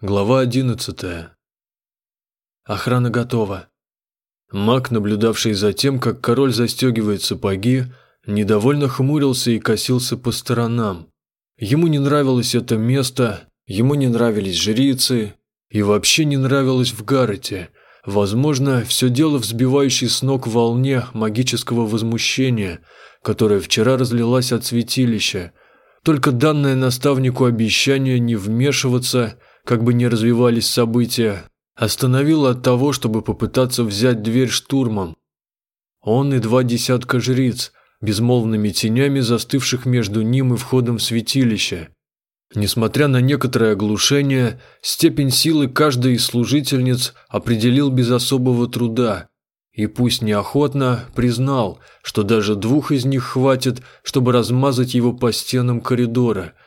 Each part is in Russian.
Глава одиннадцатая. Охрана готова. Маг, наблюдавший за тем, как король застегивает сапоги, недовольно хмурился и косился по сторонам. Ему не нравилось это место, ему не нравились жрицы, и вообще не нравилось в Гаррете. Возможно, все дело в сбивающей с ног волне магического возмущения, которая вчера разлилась от святилища. Только данное наставнику обещание не вмешиваться – как бы ни развивались события, остановило от того, чтобы попытаться взять дверь штурмом. Он и два десятка жриц, безмолвными тенями застывших между ним и входом в святилище. Несмотря на некоторое оглушение, степень силы каждой из служительниц определил без особого труда, и пусть неохотно признал, что даже двух из них хватит, чтобы размазать его по стенам коридора –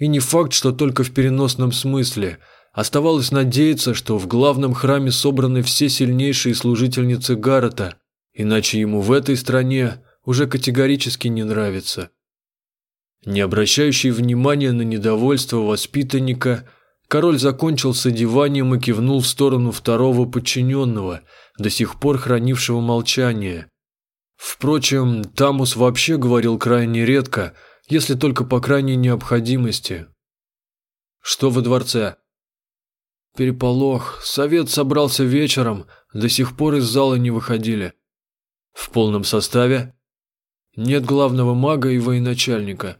и не факт, что только в переносном смысле. Оставалось надеяться, что в главном храме собраны все сильнейшие служительницы Гаррета, иначе ему в этой стране уже категорически не нравится. Не обращающий внимания на недовольство воспитанника, король закончил с одеванием и кивнул в сторону второго подчиненного, до сих пор хранившего молчание. Впрочем, Тамус вообще говорил крайне редко – если только по крайней необходимости. Что во дворце? Переполох. Совет собрался вечером, до сих пор из зала не выходили. В полном составе? Нет главного мага и военачальника.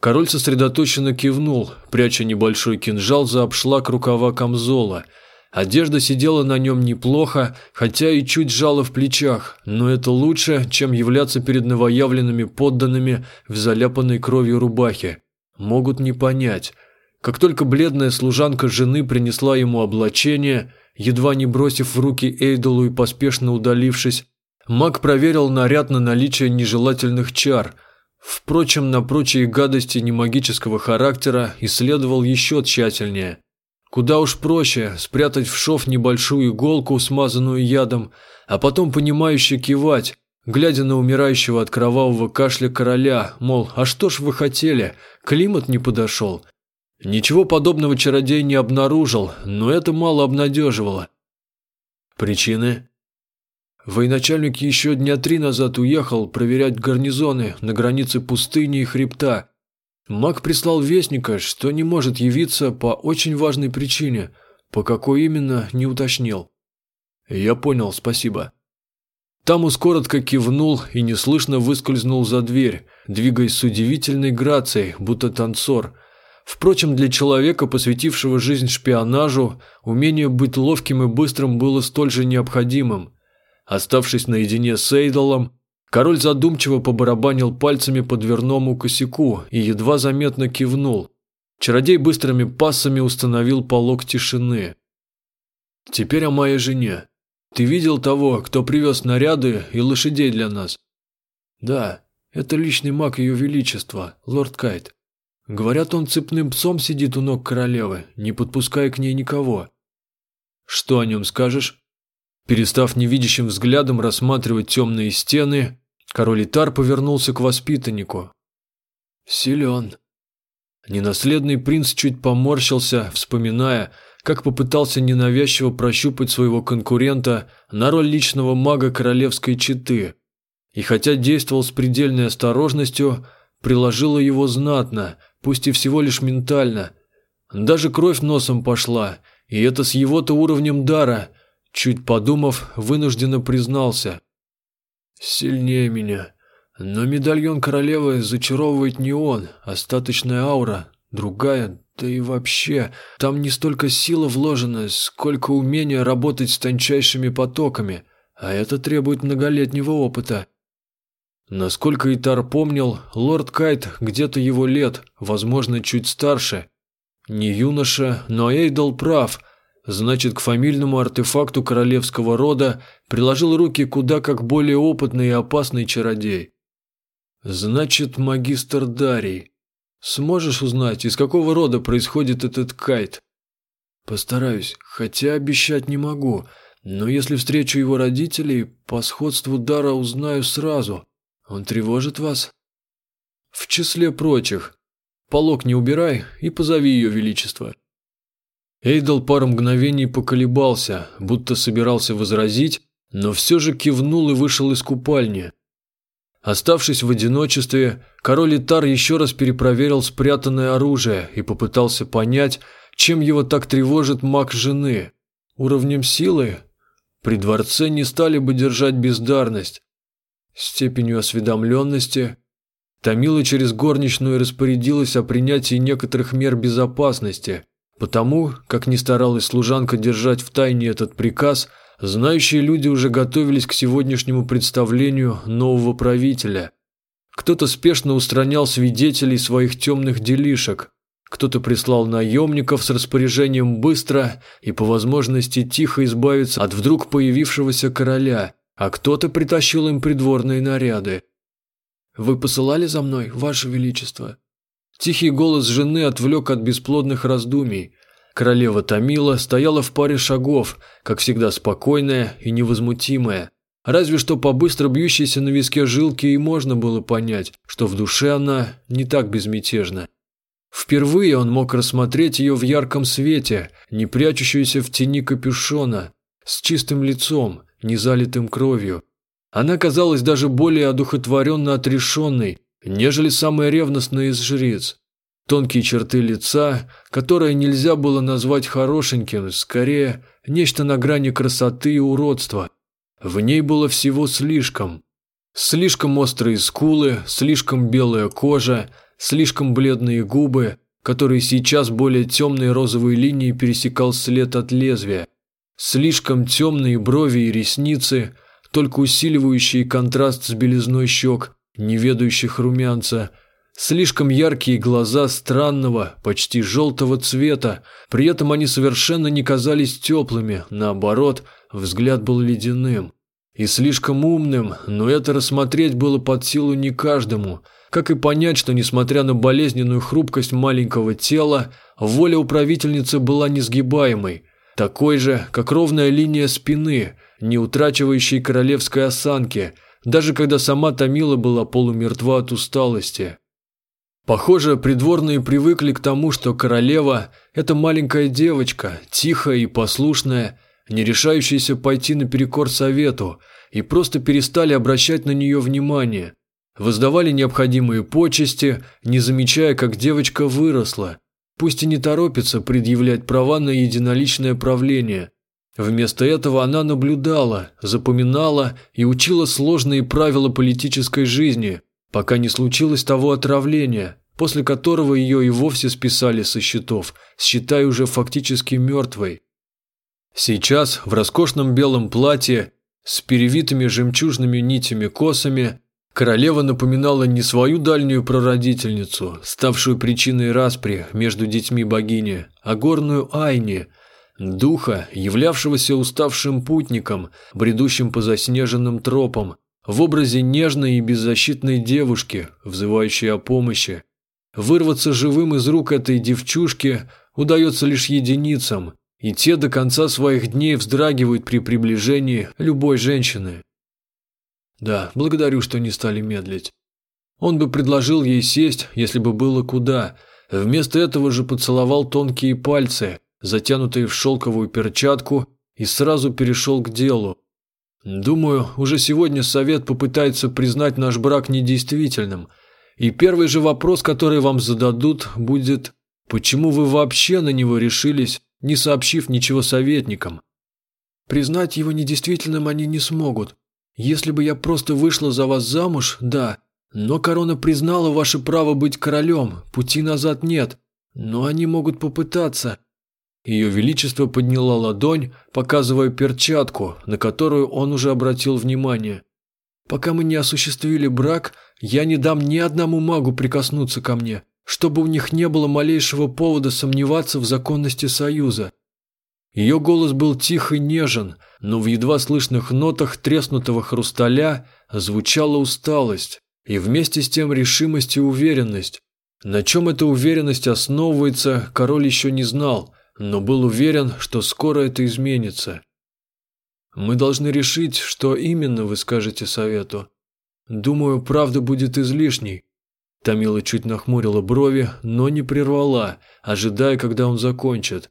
Король сосредоточенно кивнул, пряча небольшой кинжал за обшлаг рукава камзола – Одежда сидела на нем неплохо, хотя и чуть жала в плечах, но это лучше, чем являться перед новоявленными подданными в заляпанной кровью рубахе. Могут не понять. Как только бледная служанка жены принесла ему облачение, едва не бросив в руки Эйдолу и поспешно удалившись, маг проверил наряд на наличие нежелательных чар. Впрочем, на прочие гадости немагического характера исследовал еще тщательнее – Куда уж проще спрятать в шов небольшую иголку, смазанную ядом, а потом понимающе кивать, глядя на умирающего от кровавого кашля короля, мол, а что ж вы хотели, климат не подошел. Ничего подобного чародей не обнаружил, но это мало обнадеживало. Причины? Военачальник еще дня три назад уехал проверять гарнизоны на границе пустыни и хребта, Маг прислал вестника, что не может явиться по очень важной причине, по какой именно не уточнил. Я понял, спасибо. Тамус коротко кивнул и неслышно выскользнул за дверь, двигаясь с удивительной грацией, будто танцор. Впрочем, для человека, посвятившего жизнь шпионажу, умение быть ловким и быстрым было столь же необходимым. Оставшись наедине с Эйдолом, Король задумчиво побарабанил пальцами по дверному косяку и едва заметно кивнул. Чародей быстрыми пассами установил полог тишины. «Теперь о моей жене. Ты видел того, кто привез наряды и лошадей для нас?» «Да, это личный маг Ее Величества, лорд Кайт. Говорят, он цепным псом сидит у ног королевы, не подпуская к ней никого». «Что о нем скажешь?» Перестав невидящим взглядом рассматривать темные стены, король Итар повернулся к воспитаннику. «Силен». Ненаследный принц чуть поморщился, вспоминая, как попытался ненавязчиво прощупать своего конкурента на роль личного мага королевской четы. И хотя действовал с предельной осторожностью, приложила его знатно, пусть и всего лишь ментально. Даже кровь носом пошла, и это с его-то уровнем дара – Чуть подумав, вынужденно признался. «Сильнее меня. Но медальон королевы зачаровывает не он, остаточная аура, другая, да и вообще, там не столько сила вложена, сколько умение работать с тончайшими потоками, а это требует многолетнего опыта». Насколько Итар помнил, лорд Кайт где-то его лет, возможно, чуть старше. Не юноша, но Эйдол прав – Значит, к фамильному артефакту королевского рода приложил руки куда как более опытный и опасный чародей. Значит, магистр Дарий. Сможешь узнать, из какого рода происходит этот кайт? Постараюсь, хотя обещать не могу, но если встречу его родителей, по сходству дара узнаю сразу. Он тревожит вас? В числе прочих. Полок не убирай и позови ее величество. Эйдол пару мгновений поколебался, будто собирался возразить, но все же кивнул и вышел из купальни. Оставшись в одиночестве, король Итар еще раз перепроверил спрятанное оружие и попытался понять, чем его так тревожит маг жены. Уровнем силы? При дворце не стали бы держать бездарность. Степенью осведомленности? Томила через горничную распорядилась о принятии некоторых мер безопасности. Потому, как не старалась служанка держать в тайне этот приказ, знающие люди уже готовились к сегодняшнему представлению нового правителя. Кто-то спешно устранял свидетелей своих темных делишек, кто-то прислал наемников с распоряжением быстро и по возможности тихо избавиться от вдруг появившегося короля, а кто-то притащил им придворные наряды. «Вы посылали за мной, Ваше Величество?» Тихий голос жены отвлек от бесплодных раздумий. Королева Томила стояла в паре шагов, как всегда спокойная и невозмутимая. Разве что по быстро бьющейся на виске жилке и можно было понять, что в душе она не так безмятежна. Впервые он мог рассмотреть ее в ярком свете, не прячущуюся в тени капюшона, с чистым лицом, не залитым кровью. Она казалась даже более одухотворенно отрешенной, нежели самая ревностная из жриц. Тонкие черты лица, которое нельзя было назвать хорошеньким, скорее, нечто на грани красоты и уродства. В ней было всего слишком. Слишком острые скулы, слишком белая кожа, слишком бледные губы, которые сейчас более темной розовой линией пересекал след от лезвия, слишком темные брови и ресницы, только усиливающие контраст с белизной щек, не ведающих румянца, слишком яркие глаза странного, почти желтого цвета, при этом они совершенно не казались теплыми, наоборот, взгляд был ледяным. И слишком умным, но это рассмотреть было под силу не каждому – как и понять, что несмотря на болезненную хрупкость маленького тела, воля управительницы была несгибаемой, такой же, как ровная линия спины, не утрачивающей королевской осанки, даже когда сама Томила была полумертва от усталости. Похоже, придворные привыкли к тому, что королева – это маленькая девочка, тихая и послушная, не решающаяся пойти наперекор совету, и просто перестали обращать на нее внимание, воздавали необходимые почести, не замечая, как девочка выросла, пусть и не торопится предъявлять права на единоличное правление. Вместо этого она наблюдала, запоминала и учила сложные правила политической жизни, пока не случилось того отравления, после которого ее и вовсе списали со счетов, считая уже фактически мертвой. Сейчас в роскошном белом платье с перевитыми жемчужными нитями косами Королева напоминала не свою дальнюю прародительницу, ставшую причиной распри между детьми богини, а горную Айни, духа, являвшегося уставшим путником, бредущим по заснеженным тропам, в образе нежной и беззащитной девушки, взывающей о помощи. Вырваться живым из рук этой девчушки удается лишь единицам, и те до конца своих дней вздрагивают при приближении любой женщины. Да, благодарю, что не стали медлить. Он бы предложил ей сесть, если бы было куда. Вместо этого же поцеловал тонкие пальцы, затянутые в шелковую перчатку, и сразу перешел к делу. Думаю, уже сегодня совет попытается признать наш брак недействительным. И первый же вопрос, который вам зададут, будет «Почему вы вообще на него решились, не сообщив ничего советникам?» Признать его недействительным они не смогут, если бы я просто вышла за вас замуж, да. Но корона признала ваше право быть королем, пути назад нет. Но они могут попытаться». Ее Величество подняла ладонь, показывая перчатку, на которую он уже обратил внимание. «Пока мы не осуществили брак, я не дам ни одному магу прикоснуться ко мне, чтобы у них не было малейшего повода сомневаться в законности союза. Ее голос был тих и нежен, но в едва слышных нотах треснутого хрусталя звучала усталость и вместе с тем решимость и уверенность. На чем эта уверенность основывается, король еще не знал, но был уверен, что скоро это изменится. «Мы должны решить, что именно вы скажете совету. Думаю, правда будет излишней». Тамила чуть нахмурила брови, но не прервала, ожидая, когда он закончит.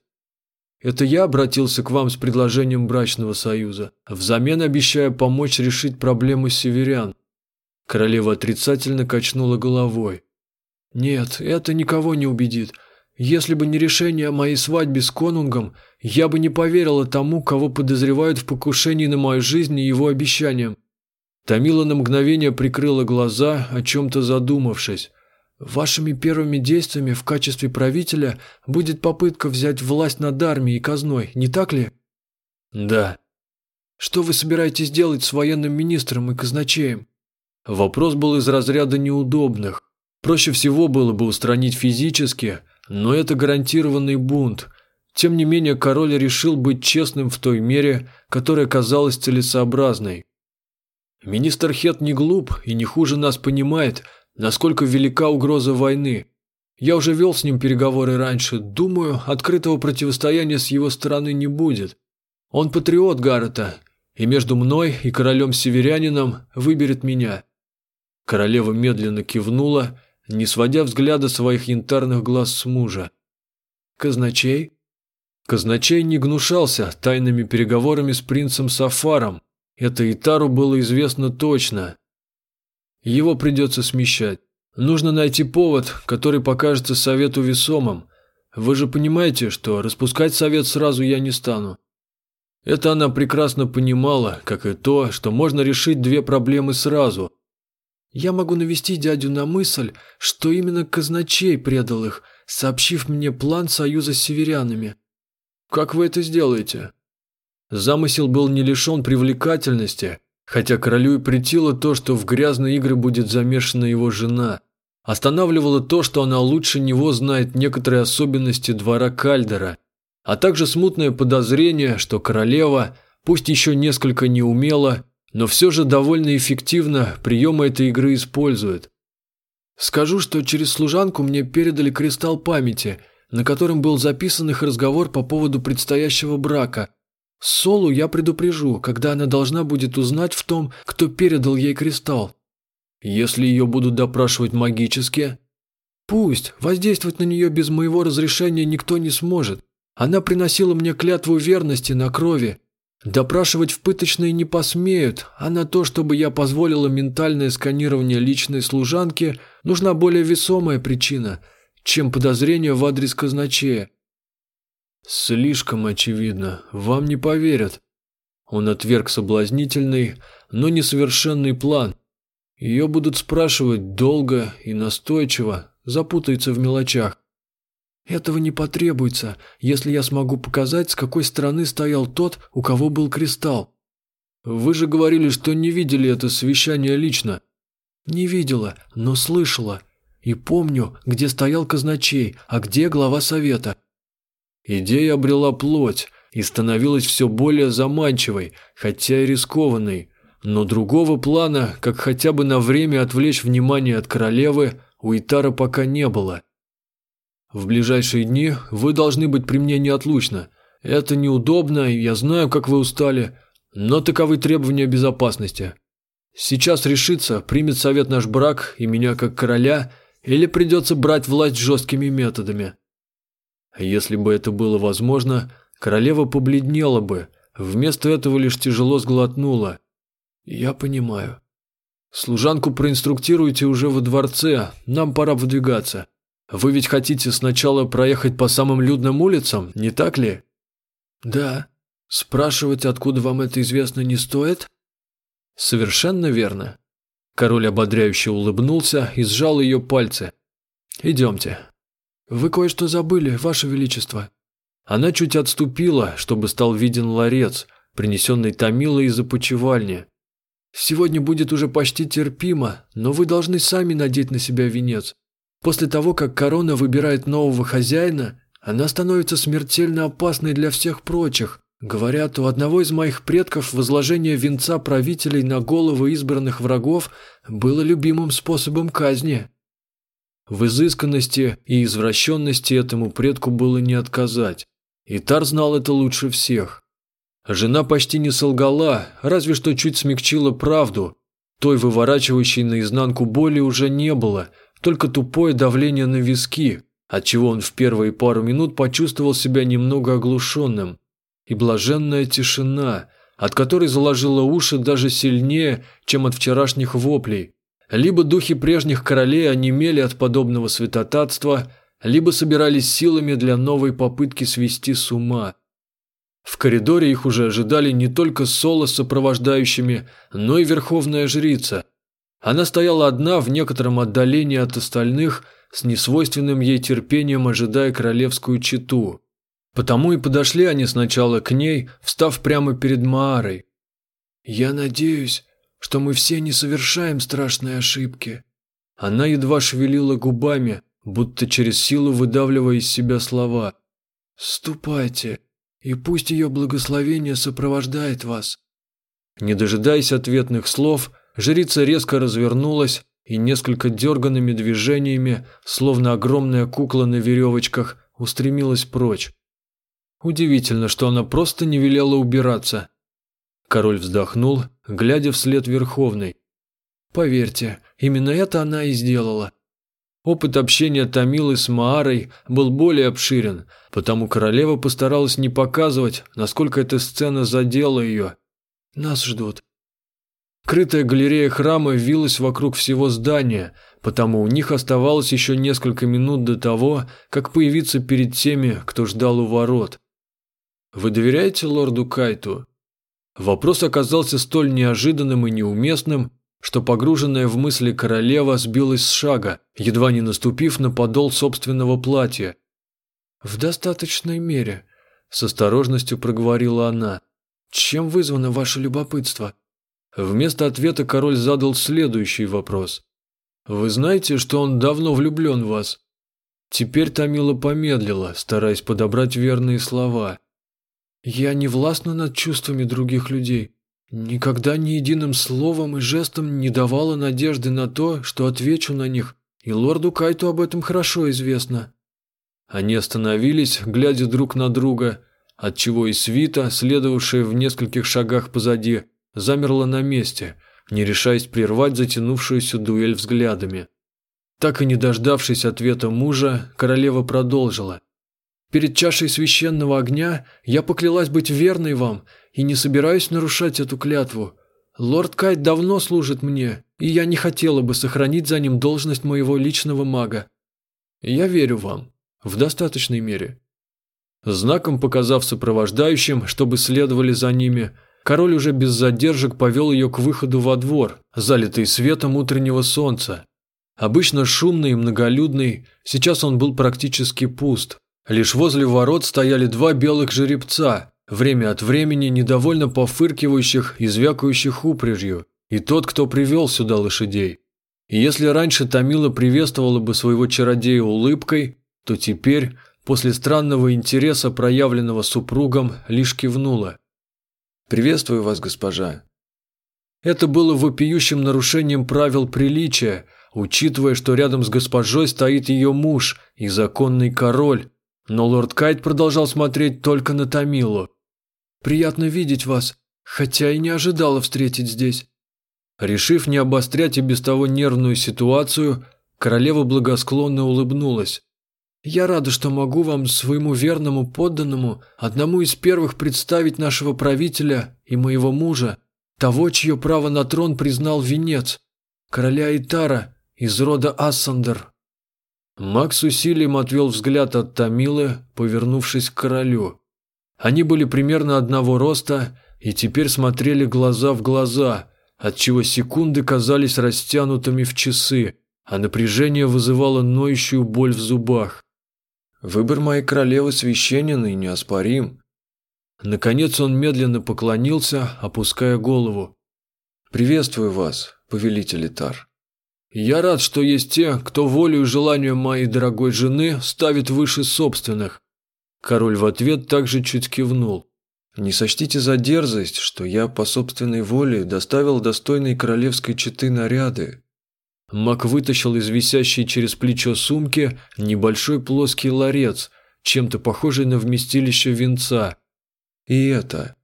Это я обратился к вам с предложением брачного союза, взамен обещая помочь решить проблемы северян. Королева отрицательно качнула головой. Нет, это никого не убедит. Если бы не решение о моей свадьбе с конунгом, я бы не поверила тому, кого подозревают в покушении на мою жизнь и его обещаниям. Тамила на мгновение прикрыла глаза, о чем-то задумавшись. Вашими первыми действиями в качестве правителя будет попытка взять власть над армией и казной, не так ли? Да. Что вы собираетесь делать с военным министром и казначеем? Вопрос был из разряда неудобных. Проще всего было бы устранить физически, но это гарантированный бунт. Тем не менее, король решил быть честным в той мере, которая казалась целесообразной. Министр Хет не глуп и не хуже нас понимает – насколько велика угроза войны. Я уже вел с ним переговоры раньше. Думаю, открытого противостояния с его стороны не будет. Он патриот Гаррета, и между мной и королем-северянином выберет меня». Королева медленно кивнула, не сводя взгляда своих янтарных глаз с мужа. «Казначей?» Казначей не гнушался тайными переговорами с принцем Сафаром. Это Итару было известно точно. Его придется смещать. Нужно найти повод, который покажется совету весомым. Вы же понимаете, что распускать совет сразу я не стану. Это она прекрасно понимала, как и то, что можно решить две проблемы сразу. Я могу навести дядю на мысль, что именно казначей предал их, сообщив мне план союза с северянами. Как вы это сделаете? Замысел был не лишен привлекательности – Хотя королю и претило то, что в грязные игры будет замешана его жена. Останавливало то, что она лучше него знает некоторые особенности двора Кальдера, а также смутное подозрение, что королева, пусть еще несколько неумело, но все же довольно эффективно приемы этой игры использует. Скажу, что через служанку мне передали кристалл памяти, на котором был записан их разговор по поводу предстоящего брака – Солу я предупрежу, когда она должна будет узнать в том, кто передал ей кристалл. Если ее будут допрашивать магически? Пусть, воздействовать на нее без моего разрешения никто не сможет. Она приносила мне клятву верности на крови. Допрашивать в пыточные не посмеют, а на то, чтобы я позволила ментальное сканирование личной служанки, нужна более весомая причина, чем подозрение в адрес казначея. «Слишком очевидно. Вам не поверят». Он отверг соблазнительный, но несовершенный план. Ее будут спрашивать долго и настойчиво, запутается в мелочах. «Этого не потребуется, если я смогу показать, с какой стороны стоял тот, у кого был кристалл. Вы же говорили, что не видели это совещание лично». «Не видела, но слышала. И помню, где стоял казначей, а где глава совета. Идея обрела плоть и становилась все более заманчивой, хотя и рискованной. Но другого плана, как хотя бы на время отвлечь внимание от королевы, у Итара пока не было. В ближайшие дни вы должны быть при мне неотлучно. Это неудобно, я знаю, как вы устали, но таковы требования безопасности. Сейчас решится, примет совет наш брак и меня как короля, или придется брать власть жесткими методами. Если бы это было возможно, королева побледнела бы, вместо этого лишь тяжело сглотнула. «Я понимаю. Служанку проинструктируйте уже во дворце, нам пора выдвигаться. Вы ведь хотите сначала проехать по самым людным улицам, не так ли?» «Да. Спрашивать, откуда вам это известно, не стоит?» «Совершенно верно». Король ободряюще улыбнулся и сжал ее пальцы. «Идемте, «Вы кое-что забыли, Ваше Величество». Она чуть отступила, чтобы стал виден ларец, принесенный Томилой из опочивальни. «Сегодня будет уже почти терпимо, но вы должны сами надеть на себя венец. После того, как корона выбирает нового хозяина, она становится смертельно опасной для всех прочих. Говорят, у одного из моих предков возложение венца правителей на головы избранных врагов было любимым способом казни». В изысканности и извращенности этому предку было не отказать. И Тар знал это лучше всех. Жена почти не солгала, разве что чуть смягчила правду. Той выворачивающей наизнанку боли уже не было, только тупое давление на виски, отчего он в первые пару минут почувствовал себя немного оглушенным. И блаженная тишина, от которой заложила уши даже сильнее, чем от вчерашних воплей. Либо духи прежних королей онемели от подобного святотатства, либо собирались силами для новой попытки свести с ума. В коридоре их уже ожидали не только Соло с сопровождающими, но и Верховная Жрица. Она стояла одна в некотором отдалении от остальных, с несвойственным ей терпением ожидая королевскую чету. Потому и подошли они сначала к ней, встав прямо перед Маарой. «Я надеюсь, что мы все не совершаем страшной ошибки». Она едва шевелила губами, будто через силу выдавливая из себя слова. «Ступайте, и пусть ее благословение сопровождает вас». Не дожидаясь ответных слов, жрица резко развернулась и несколько дерганными движениями, словно огромная кукла на веревочках, устремилась прочь. Удивительно, что она просто не велела убираться. Король вздохнул, глядя вслед Верховной. Поверьте, именно это она и сделала. Опыт общения Томилы с Маарой был более обширен, потому королева постаралась не показывать, насколько эта сцена задела ее. Нас ждут. Крытая галерея храма вилась вокруг всего здания, потому у них оставалось еще несколько минут до того, как появиться перед теми, кто ждал у ворот. Вы доверяете лорду Кайту?» Вопрос оказался столь неожиданным и неуместным, что погруженная в мысли королева сбилась с шага, едва не наступив на подол собственного платья. «В достаточной мере», – с осторожностью проговорила она. «Чем вызвано ваше любопытство?» Вместо ответа король задал следующий вопрос. «Вы знаете, что он давно влюблен в вас?» Теперь Тамила помедлила, стараясь подобрать верные слова. Я не властна над чувствами других людей. Никогда ни единым словом и жестом не давала надежды на то, что отвечу на них, и лорду Кайту об этом хорошо известно. Они остановились, глядя друг на друга, отчего и свита, следовавшая в нескольких шагах позади, замерла на месте, не решаясь прервать затянувшуюся дуэль взглядами. Так и не дождавшись ответа мужа, королева продолжила. Перед чашей священного огня я поклялась быть верной вам и не собираюсь нарушать эту клятву. Лорд Кайт давно служит мне, и я не хотела бы сохранить за ним должность моего личного мага. Я верю вам. В достаточной мере. Знаком показав сопровождающим, чтобы следовали за ними, король уже без задержек повел ее к выходу во двор, залитый светом утреннего солнца. Обычно шумный и многолюдный, сейчас он был практически пуст, Лишь возле ворот стояли два белых жеребца, время от времени недовольно пофыркивающих и звякающих упряжью, и тот, кто привел сюда лошадей. И если раньше Томила приветствовала бы своего чародея улыбкой, то теперь, после странного интереса, проявленного супругом, лишь кивнула. «Приветствую вас, госпожа». Это было вопиющим нарушением правил приличия, учитывая, что рядом с госпожой стоит ее муж и законный король, но лорд Кайт продолжал смотреть только на Тамилу. «Приятно видеть вас, хотя и не ожидала встретить здесь». Решив не обострять и без того нервную ситуацию, королева благосклонно улыбнулась. «Я рада, что могу вам, своему верному подданному, одному из первых представить нашего правителя и моего мужа, того, чье право на трон признал венец, короля Итара из рода Ассандер». Макс усилием отвел взгляд от Тамилы, повернувшись к королю. Они были примерно одного роста и теперь смотрели глаза в глаза, отчего секунды казались растянутыми в часы, а напряжение вызывало ноющую боль в зубах. Выбор моей королевы священен и неоспорим. Наконец он медленно поклонился, опуская голову. «Приветствую вас, повелитель Итар». Я рад, что есть те, кто волю и желанию моей дорогой жены ставит выше собственных. Король в ответ также чуть кивнул. Не сочтите за дерзость, что я по собственной воле доставил достойной королевской четы наряды. Мак вытащил из висящей через плечо сумки небольшой плоский ларец, чем-то похожий на вместилище венца. И это.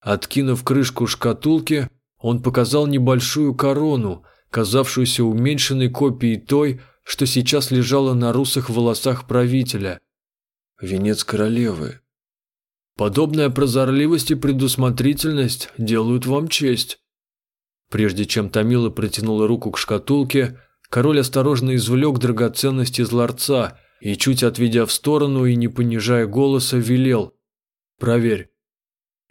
Откинув крышку шкатулки, он показал небольшую корону – казавшуюся уменьшенной копией той, что сейчас лежало на русых волосах правителя. Венец королевы. Подобная прозорливость и предусмотрительность делают вам честь. Прежде чем Томила протянула руку к шкатулке, король осторожно извлек драгоценность из ларца и, чуть отведя в сторону и не понижая голоса, велел «Проверь».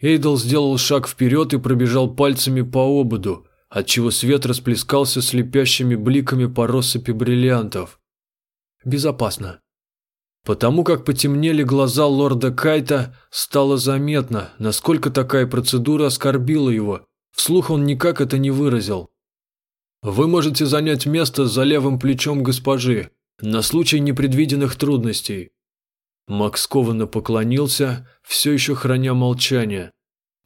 Эйдл сделал шаг вперед и пробежал пальцами по ободу, отчего свет расплескался слепящими бликами по россыпи бриллиантов. Безопасно. Потому как потемнели глаза лорда Кайта, стало заметно, насколько такая процедура оскорбила его. Вслух он никак это не выразил. «Вы можете занять место за левым плечом госпожи, на случай непредвиденных трудностей». Макс кованно поклонился, все еще храня молчание.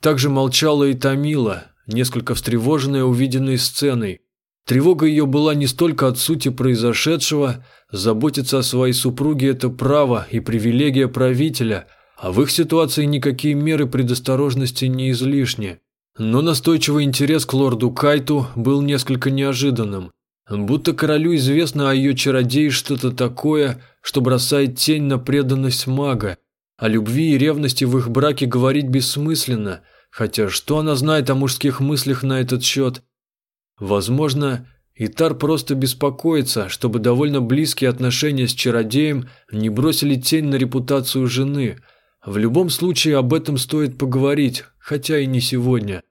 Также молчала и Томила, несколько встревоженная увиденной сценой. Тревога ее была не столько от сути произошедшего, заботиться о своей супруге – это право и привилегия правителя, а в их ситуации никакие меры предосторожности не излишни. Но настойчивый интерес к лорду Кайту был несколько неожиданным. Будто королю известно о ее чародее что-то такое, что бросает тень на преданность мага. О любви и ревности в их браке говорить бессмысленно, хотя что она знает о мужских мыслях на этот счет? Возможно, Итар просто беспокоится, чтобы довольно близкие отношения с чародеем не бросили тень на репутацию жены. В любом случае об этом стоит поговорить, хотя и не сегодня.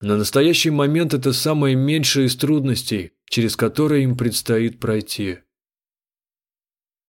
На настоящий момент это самое меньшее из трудностей, через которые им предстоит пройти.